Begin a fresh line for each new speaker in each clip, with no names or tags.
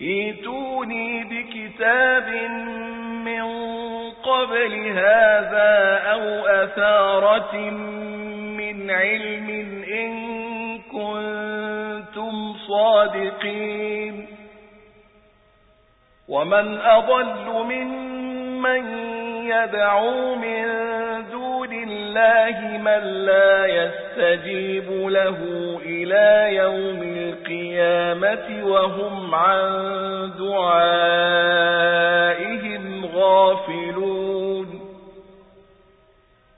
ايتوني بكتاب من قبل هذا أو أثارة من علم إن كنتم صادقين. ومن أضل ممن يدعو من دون الله من لا يستجيب له إلى يوم القيامة وهم عن دعائهم غافلون.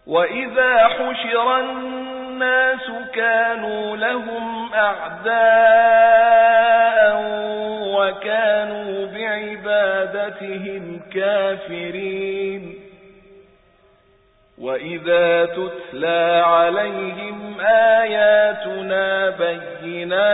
وإذا حشر الناس كانوا لهم أعداء وكانوا بعبادتهم كافرين. وإذا تتلى عليهم آياتنا بينات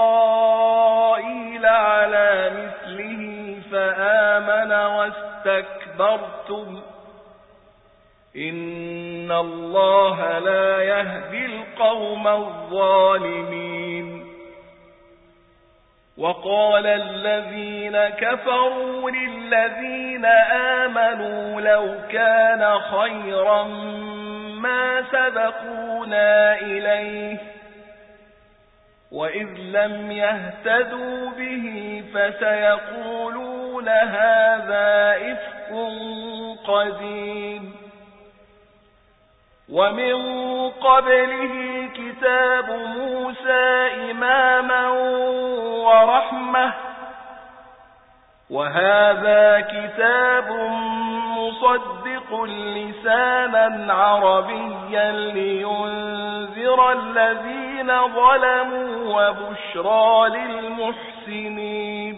واستكبرتم إن الله لا يهدي القوم الظالمين وقال الذين كفروا للذين آمنوا لو كان خيرا ما سبقونا إليه وإذ لم يهتدوا به فسيقولون هذا إفك قديم. ومن قبله كتاب موسى إماما ورحمة. وهذا كتاب مصدق لسانا عربيا لينذر الذين ظلموا وبشرى للمحسنين.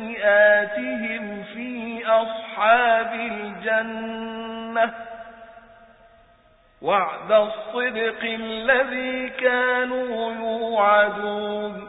سيئاتهم في أصحاب الجنة وعد الصدق الذي كانوا يوعدون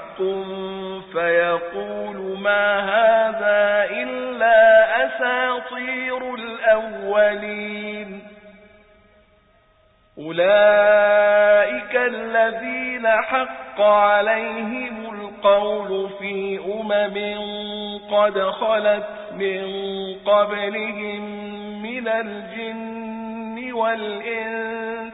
فيقول ما هذا إلا أساطير الأولين أولئك الذين حق عليهم القول في أمم قد خلت من قبلهم من الجن والإنس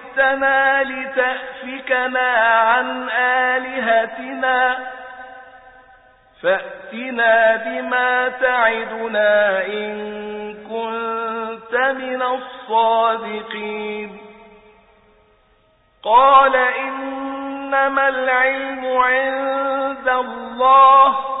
أجئتنا لتأفكنا عن آلهتنا فأتنا بما تعدنا إن كنت من الصادقين. قال إنما العلم عند الله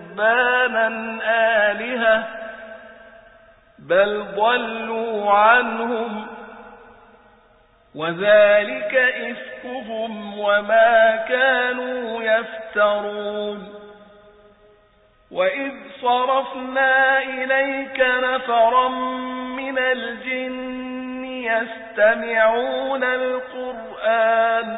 قربانا آلهة بل ضلوا عنهم وذلك إفكهم وما كانوا يفترون وإذ صرفنا إليك نفرا من الجن يستمعون القرآن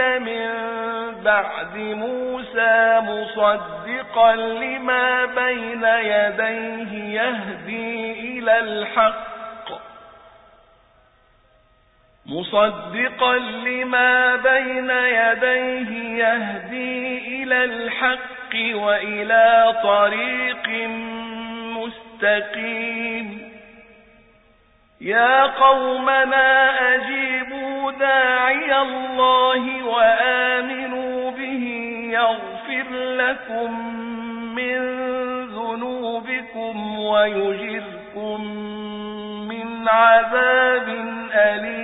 أنزل من بعد موسى مصدقا لما بين يديه يهدي إلى الحق. مصدقا لما بين يديه يهدي إلى الحق وإلى طريق مستقيم. يا قومنا أجيبوا داعي الله وآمنوا به يغفر لكم من ذنوبكم ويجركم من عذاب أليم.